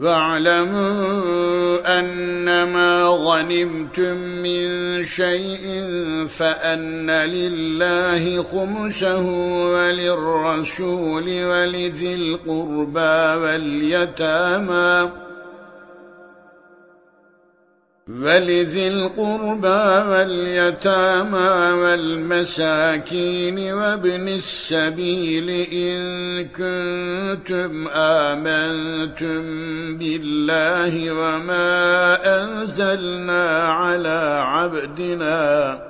واعلموا أنما غنمتم من شيء فأن لله خمسه وللرسول ولذي القربى واليتامى ولذي القربى واليتامى والمساكين وابن السبيل إن كنتم آمنتم بالله وما أنزلنا على عبدنا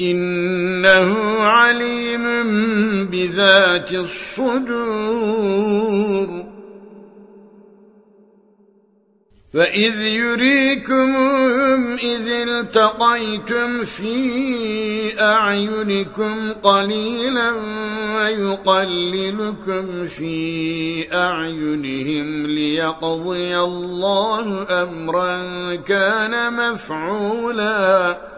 إنه عليم بذات الصدور. فإذ يريكمهم إذ التقيتم في أعينكم قليلا ويقللكم في أعينهم ليقضي الله أمرا كان مفعولا.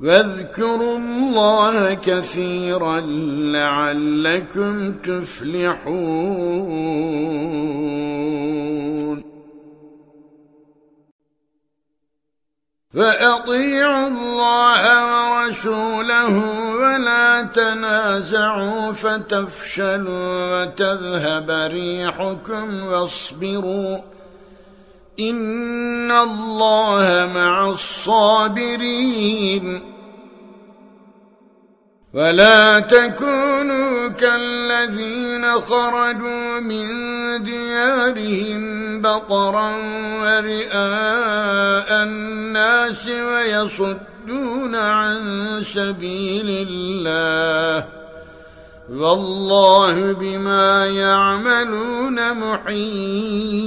واذكروا الله كثيرا لعلكم تفلحون. فأطيعوا الله ورسوله ولا تنازعوا فتفشلوا وتذهب ريحكم واصبروا. إن الله مع الصابرين ولا تكونوا كالذين خرجوا من ديارهم بطرا ورئاء الناس ويصدون عن سبيل الله والله بما يعملون محيط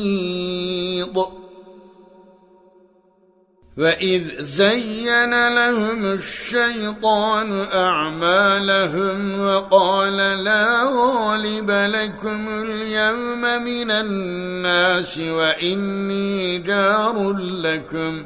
وَإِذْ زَيَّنَ لَهُمُ الشَّيْطَانُ أَعْمَالَهُمْ وَقَالَ لَا غَالِبَ لَكُمُ الْيَوْمَ مِنَ النَّاسِ وَإِنِّي جَارٌ لَكُمْ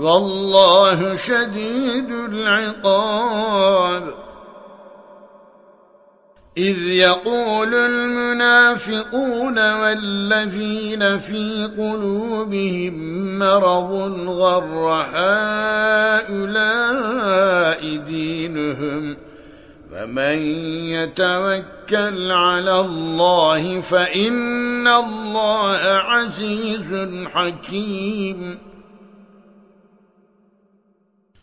والله شديد العقاب. إذ يقول المنافقون والذين في قلوبهم مرض غر هؤلاء دينهم فمن يتوكل على الله فإن الله عزيز حكيم.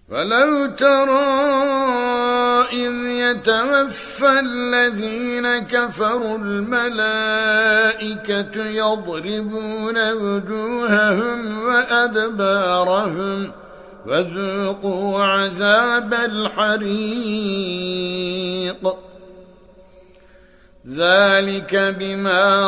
ولو ترى إذ يتوفى الذين كفروا الملائكة يضربون وجوههم وأدبارهم وذوقوا عذاب الحريق ذلك بما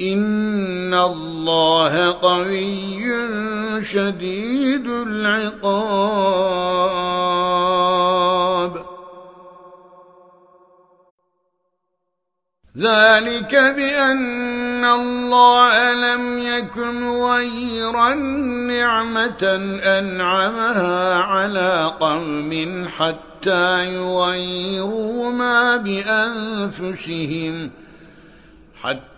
إن الله قوي شديد العقاب ذلك بأن الله لم يكن غيرا نعمة أنعمها على قوم حتى يغيروا ما بأنفسهم حتى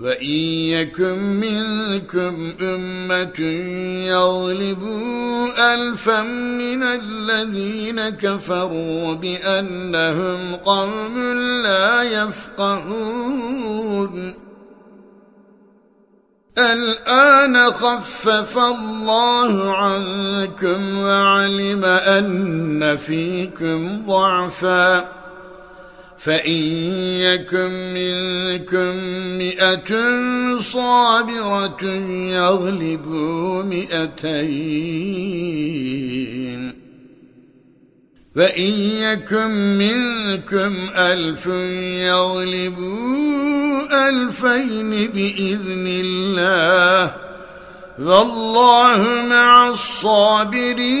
وَإِن يَكُن مِّنكُمْ أُمَّةٌ يَغْلِبُوا أَلْفًا مِّنَ الَّذِينَ كَفَرُوا بِأَنَّهُمْ قَوْمٌ لَّا يَفْقَهُونَ الآن خفف الله عنكم وعلم أن فيكم ضعفاً فإن يكن منكم مئة صابرة يغلبوا مئتين فإن يكن منكم ألف يغلبوا ألفين بإذن الله والله مع الصابرين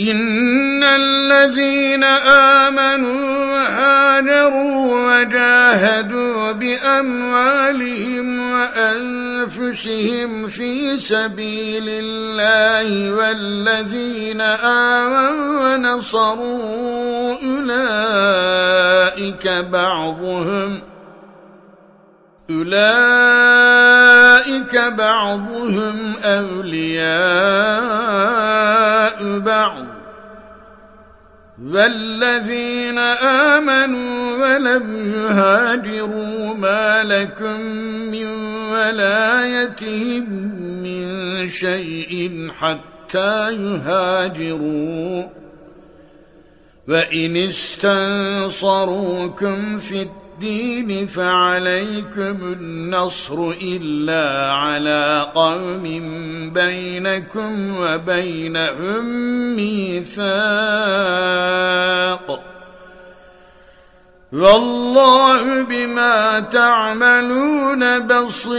إن الذين آمنوا وهاجروا وجاهدوا بأموالهم وأنفسهم في سبيل الله والذين آمنوا ونصروا أولئك بعضهم أولئك بعضهم أولياء بعض والذين آمنوا ولم يهاجروا ما لكم من ولايتهم من شيء حتى يهاجروا وإن استنصروكم في التقوى الدين فعليكم النصر إلا على قوم بينكم وبينهم ميثاق. والله بما تعملون بصير.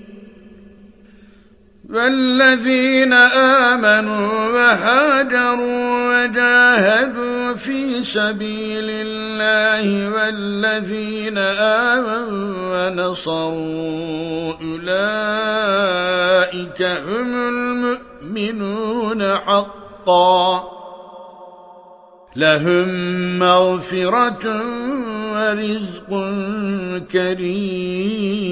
والذين آمنوا وهاجروا وجاهدوا في سبيل الله والذين آمنوا ونصروا أولئك هم المؤمنون حقا. لهم مغفرة ورزق كريم.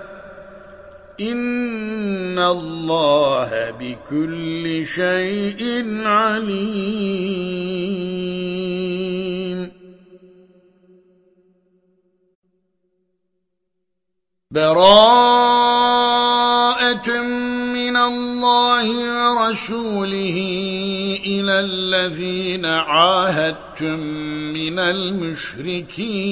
إن الله بكل شيء عليم. براءة من الله ورسوله إلى الذين عاهدتم من المشركين.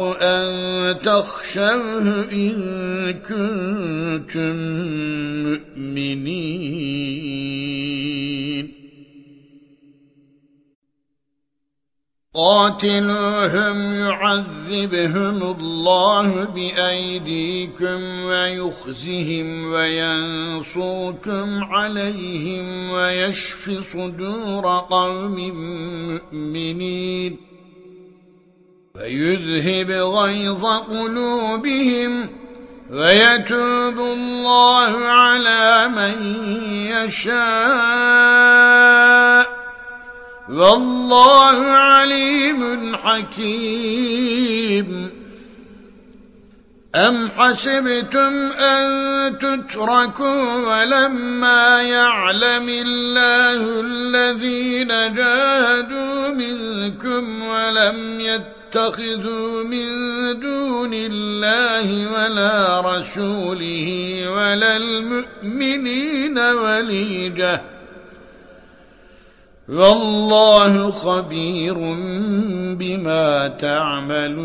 أن تخشوه إن كنتم مؤمنين. قاتلوهم يعذبهم الله بأيديكم ويخزهم وينصركم عليهم ويشف صدور قوم مؤمنين. ويذهب غيظ قلوبهم ويتوب الله على من يشاء. والله عليم حكيم. أم حسبتم أن تتركوا ولما يعلم الله الذين جاهدوا منكم ولم يتقوا تتخذوا من دون الله ولا رسوله ولا المؤمنين وليجة. والله خبير بما تعملون.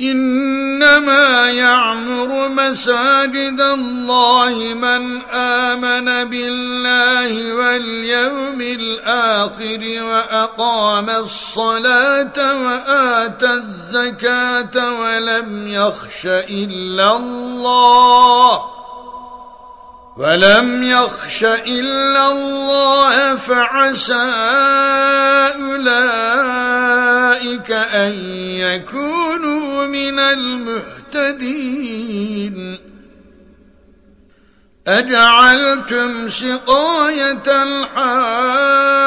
إنما يعمر مساجد الله من آمن بالله واليوم الآخر وأقام الصلاة وآتى الزكاة ولم يخش إلا الله ولم يخش إلا الله فعسى أولئك أن يكونوا من المهتدين. أجعلتم سقاية الحاج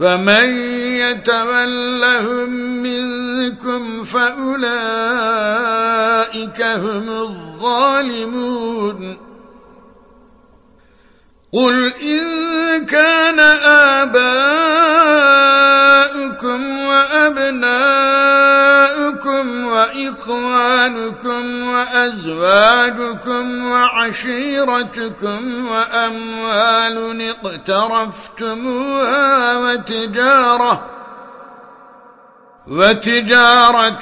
فمن يتولهم منكم فأولئك هم الظالمون قل إن كان آباؤكم وأبناؤكم وإخوانكم وأزواجكم وعشيرتكم وأموال اقترفتموها وتجارة وتجارة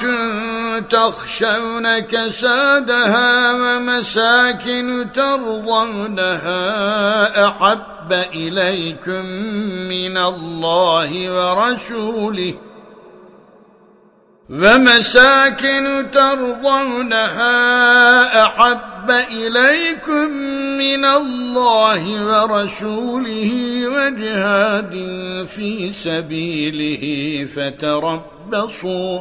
تخشون كسادها ومساكن ترضونها أحب إليكم من الله ورسوله ومساكن ترضونها أحب إليكم من الله ورسوله وجهاد في سبيله فتربصوا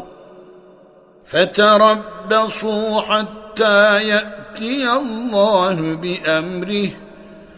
فتربصوا حتى يأتي الله بأمره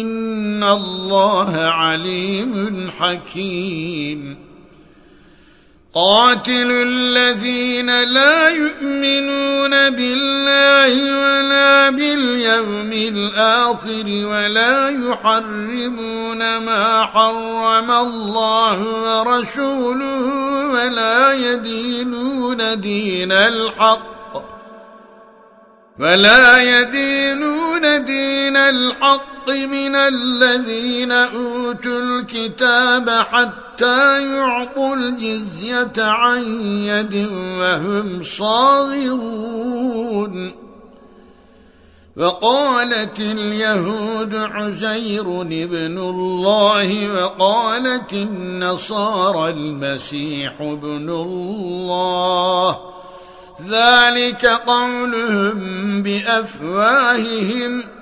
إِنَّ اللَّهَ عَلِيمٌ حَكِيمٌ. قاتل الذين لا يؤمنون بالله ولا باليوم الآخر ولا يحرمون ما حرم الله ورسوله ولا يدينون دين الحق ولا يدينون دين الحق من الذين أوتوا الكتاب حتى يعطوا الجزية عن يد وهم صاغرون. وقالت اليهود عزير ابن الله وقالت النصارى المسيح ابن الله. ذلك قولهم بأفواههم.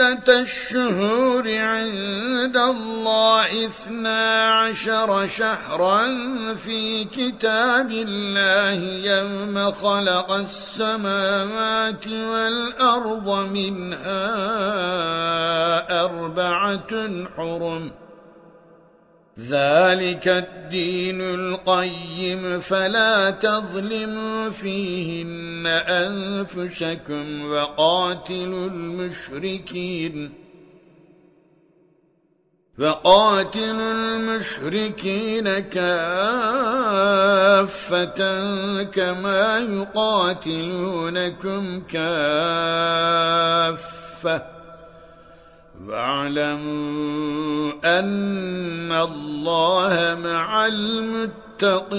عدة الشهور عند الله اثنا عشر شهرا في كتاب الله يوم خلق السماوات والأرض منها أربعة حرم ذلك الدين القيم فلا تظلموا فيهن أنفسكم وقاتلوا المشركين وقاتلوا المشركين كافة كما يقاتلونكم كافة واعلموا أن الله مع المتقين.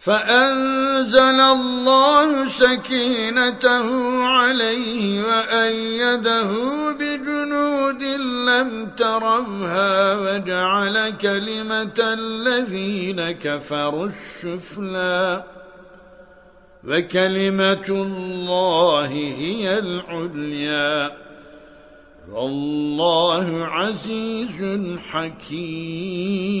فأنزل الله سكينته عليه وأيده بجنود لم ترها وجعل كلمة الذين كفروا الشفلا وكلمة الله هي العليا والله عزيز حكيم.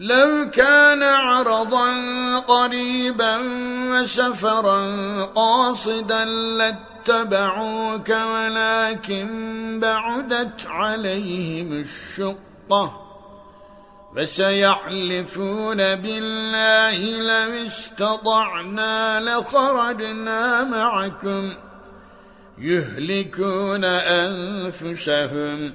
لو كان عرضا قريبا وسفرا قاصدا لاتبعوك ولكن بعدت عليهم الشقة. فسيحلفون بالله لو استطعنا لخرجنا معكم. يهلكون أنفسهم.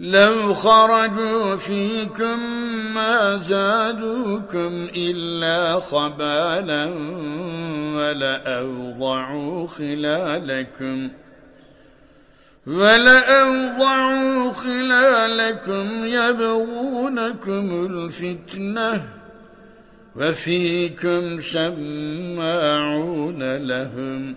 لو خرجوا فيكم ما زادوكم إلا خبالا ولأوضعوا خلالكم ولأوضعوا خلالكم يبغونكم الفتنة وفيكم سماعون لهم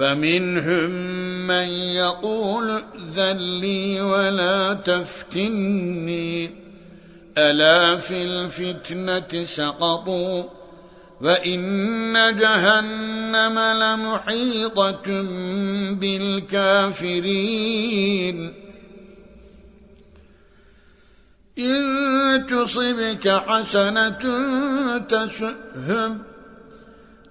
فمنهم من يقول ذلي ولا تفتني. ألا في الفتنة سقطوا وإن جهنم لمحيطة بالكافرين. إن تصبك حسنة تسؤهم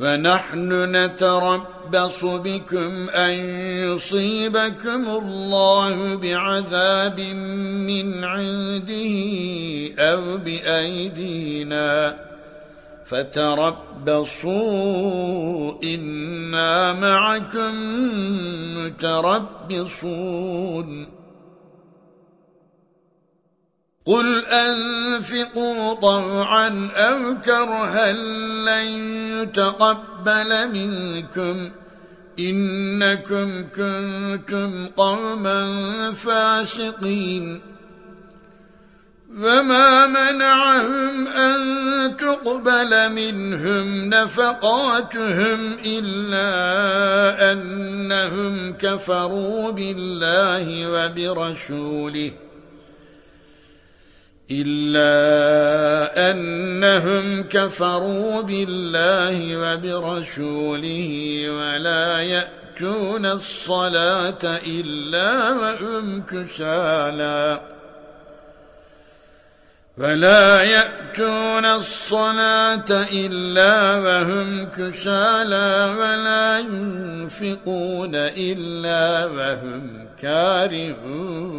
ونحن نتربص بكم أن يصيبكم الله بعذاب من عنده أو بأيدينا فتربصوا إنا معكم متربصون قل أنفقوا طوعا أو كرها لن يتقبل منكم إنكم كنتم قوما فاسقين وما منعهم أن تقبل منهم نفقاتهم إلا أنهم كفروا بالله وبرسوله إلا أنهم كفروا بالله وبرسوله ولا يأتون الصلاة إلا وهم كسالا. ولا يأتون الصلاة إلا وهم كسالا ولا ينفقون إلا وهم كارهون.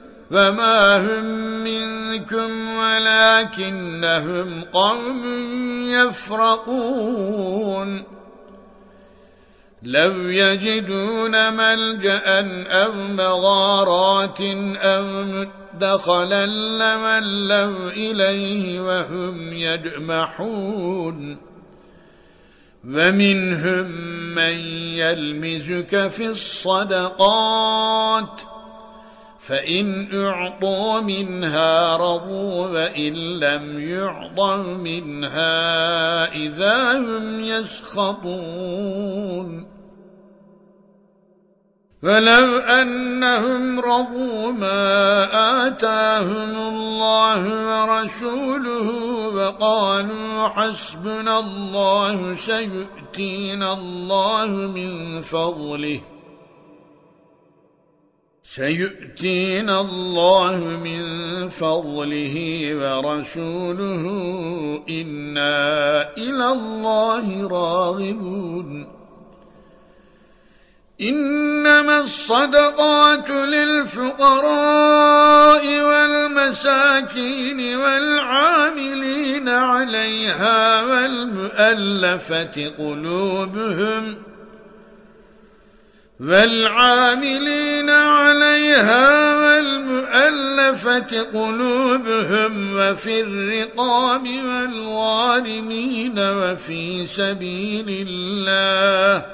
فما هم منكم ولكنهم قوم يفرقون لو يجدون ملجأ أو مغارات أو مدخلا لملوا إليه وهم يجمحون ومنهم من يلمزك في الصدقات فإن أعطوا منها رضوا وإن لم يعطوا منها إذا هم يسخطون. فلو أنهم رضوا ما آتاهم الله ورسوله وقالوا حسبنا الله سيؤتينا الله من فضله. سيؤتينا الله من فضله ورسوله إنا إلى الله راغبون. إنما الصدقات للفقراء والمساكين والعاملين عليها والمؤلفة قلوبهم والعاملين عليها والمؤلفة قلوبهم وفي الرقاب والغالمين وفي سبيل الله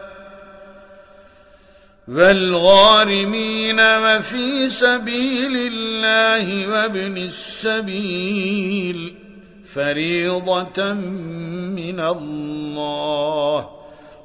والغارمين وفي سبيل الله وابن السبيل فريضة من الله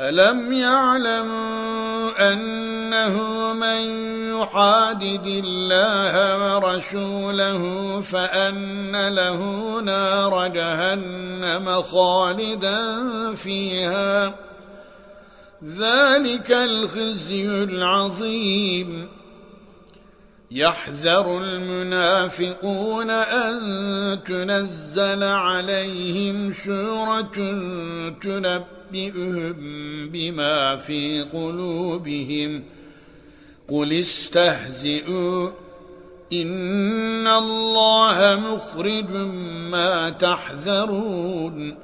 ألم يعلموا أنه من يحادد الله ورسوله فأن له نار جهنم خالدا فيها؟ ذلك الخزي العظيم. يحذر المنافقون أن تنزل عليهم سورة تنبئ ينبئهم بما في قلوبهم قل استهزئوا إن الله مخرج ما تحذرون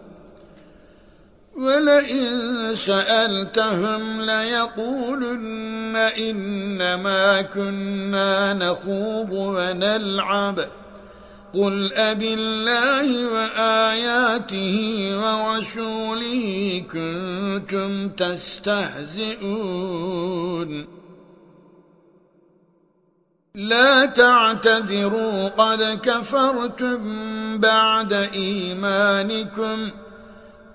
ولئن سألتهم ليقولن إنما كنا نخوض ونلعب قل أب الله وآياته ورسوله كنتم تستهزئون. لا تعتذروا قد كفرتم بعد إيمانكم.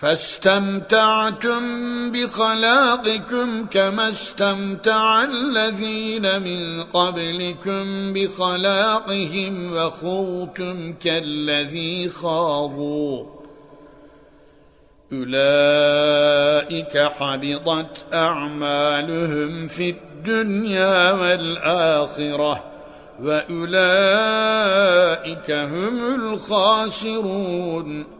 فاستمتعتم بخلاقكم كما استمتع الذين من قبلكم بخلاقهم وخوتم كالذي خاضوا. أولئك حبطت أعمالهم في الدنيا والآخرة وأولئك هم الخاسرون.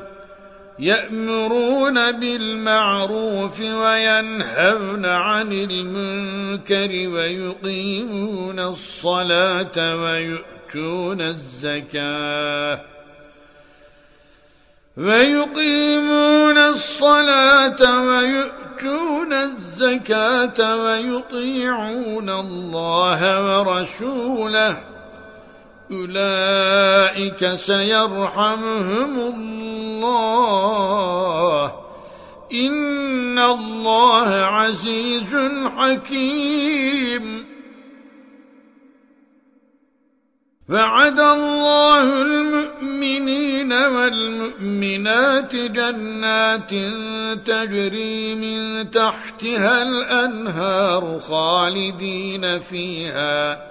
يأمرون بالمعروف وينهون عن المنكر ويقيمون الصلاة ويؤتون الزكاة ويقيمون الصلاة ويؤتون الزكاة ويطيعون الله ورسوله أولئك سيرحمهم الله. إن الله عزيز حكيم. وعد الله المؤمنين والمؤمنات جنات تجري من تحتها الأنهار خالدين فيها.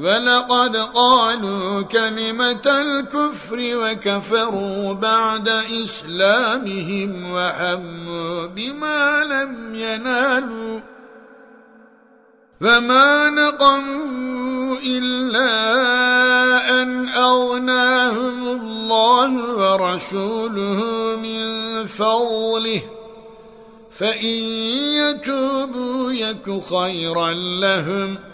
ولقد قالوا كلمة الكفر وكفروا بعد إسلامهم وحموا بما لم ينالوا فما نقموا إلا أن أغناهم الله ورسوله من فضله فإن يتوبوا يك خيرا لهم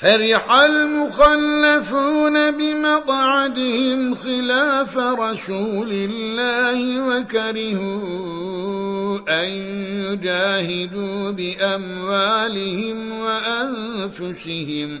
فرح المخلفون بمقعدهم خلاف رسول الله وكرهوا أن يجاهدوا بأموالهم وأنفسهم.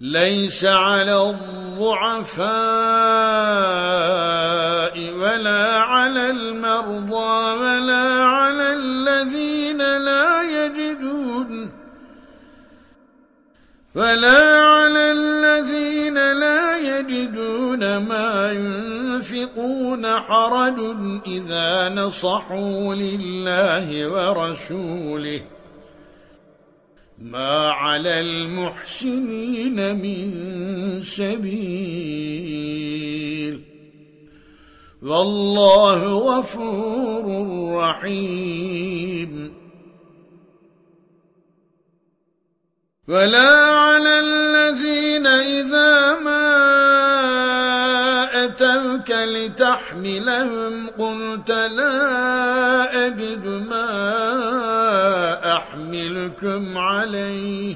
ليس على الضعفاء ولا على المرضى ولا على الذين لا يجدون ولا على الذين لا يجدون ما ينفقون حرج إذا نصحوا لله ورسوله. ما على المحسنين من سبيل والله غفور رحيم ولا على الذين إذا ما أتوك لتحملهم. قلت لا أجد ما أحملكم عليه.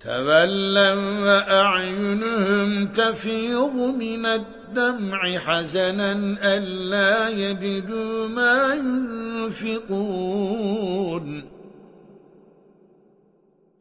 تولوا وأعينهم تفيض من الدمع. حزنا ألا يجدوا ما ينفقون.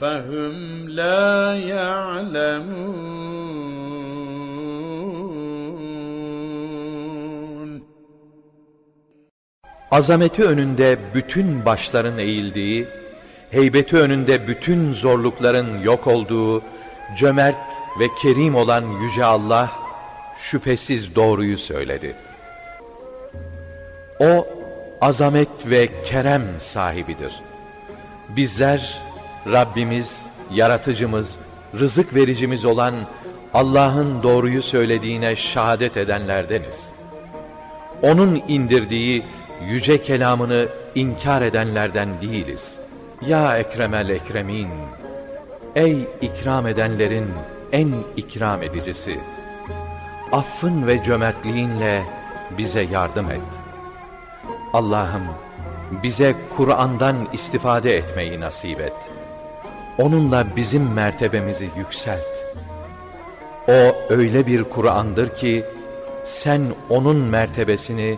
فهم لا يعلمون Azameti önünde bütün başların eğildiği, heybeti önünde bütün zorlukların yok olduğu, cömert ve kerim olan Yüce Allah, şüphesiz doğruyu söyledi. O, azamet ve kerem sahibidir. Bizler Rabbimiz, yaratıcımız, rızık vericimiz olan Allah'ın doğruyu söylediğine şahadet edenlerdeniz. Onun indirdiği yüce kelamını inkar edenlerden değiliz. Ya Ekremel Ekremin, ey ikram edenlerin en ikram edicisi, affın ve cömertliğinle bize yardım et. Allah'ım bize Kur'an'dan istifade etmeyi nasip et. Onunla bizim mertebemizi yükselt. O öyle bir Kur'an'dır ki sen onun mertebesini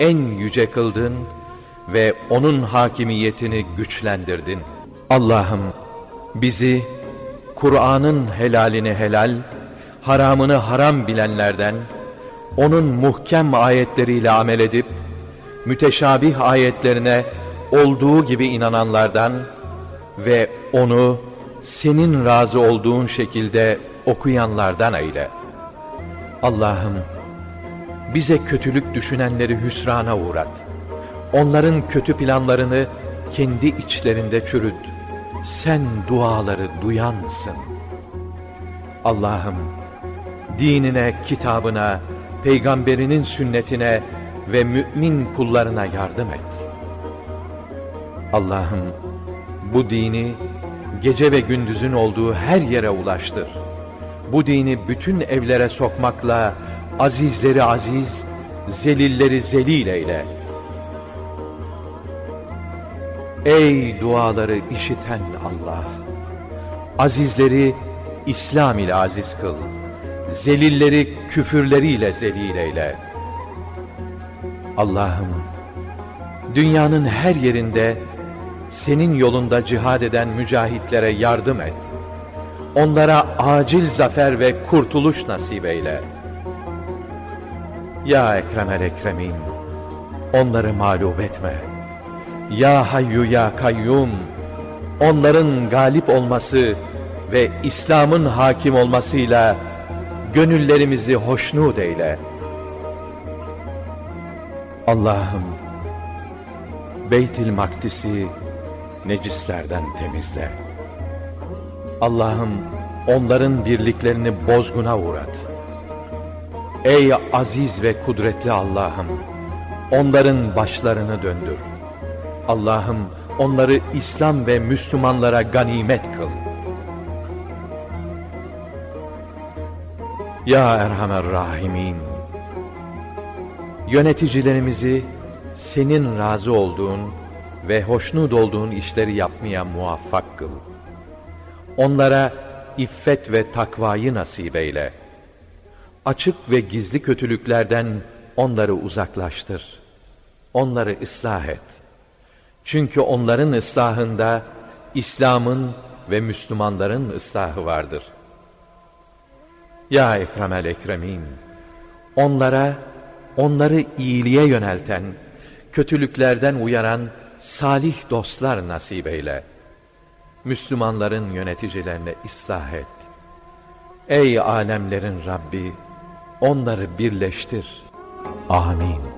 en yüce kıldın ve onun hakimiyetini güçlendirdin. Allah'ım bizi Kur'an'ın helalini helal, haramını haram bilenlerden, onun muhkem ayetleriyle amel edip, müteşabih ayetlerine olduğu gibi inananlardan ve onu senin razı olduğun şekilde okuyanlardan eyle. Allah'ım bize kötülük düşünenleri hüsrana uğrat. Onların kötü planlarını kendi içlerinde çürüt. Sen duaları duyansın. Allah'ım dinine, kitabına, peygamberinin sünnetine ve mümin kullarına yardım et. Allah'ım bu dini gece ve gündüzün olduğu her yere ulaştır. bu dini bütün evlere sokmakla azizleri aziz, zelilleri zelil eyle. Ey duaları işiten Allah! Azizleri İslam ile aziz kıl. Zelilleri küfürleriyle zelil eyle. Allah'ım, dünyanın her yerinde senin yolunda cihad eden mücahitlere yardım et. Onlara acil zafer ve kurtuluş nasip eyle. Ya Ekremel Ekremin, onları mağlup etme. Ya Hayyu Ya Kayyum, onların galip olması ve İslam'ın hakim olmasıyla gönüllerimizi hoşnut eyle. Allah'ım, Beytil Makdis'i necislerden temizle. Allah'ım onların birliklerini bozguna uğrat. Ey aziz ve kudretli Allah'ım, onların başlarını döndür. Allah'ım onları İslam ve Müslümanlara ganimet kıl. Ya Erhamer Rahimin, yöneticilerimizi senin razı olduğun ve hoşnut olduğun işleri yapmaya muvaffak kıl. Onlara iffet ve takvayı nasip eyle. Açık ve gizli kötülüklerden onları uzaklaştır. Onları ıslah et. Çünkü onların ıslahında İslam'ın ve Müslümanların ıslahı vardır. Ya Ekremel Ekremin, onlara, onları iyiliğe yönelten, kötülüklerden uyaran salih dostlar nasip eyle. Müslümanların yöneticilerine ıslah et. Ey alemlerin Rabbi, onları birleştir. Amin.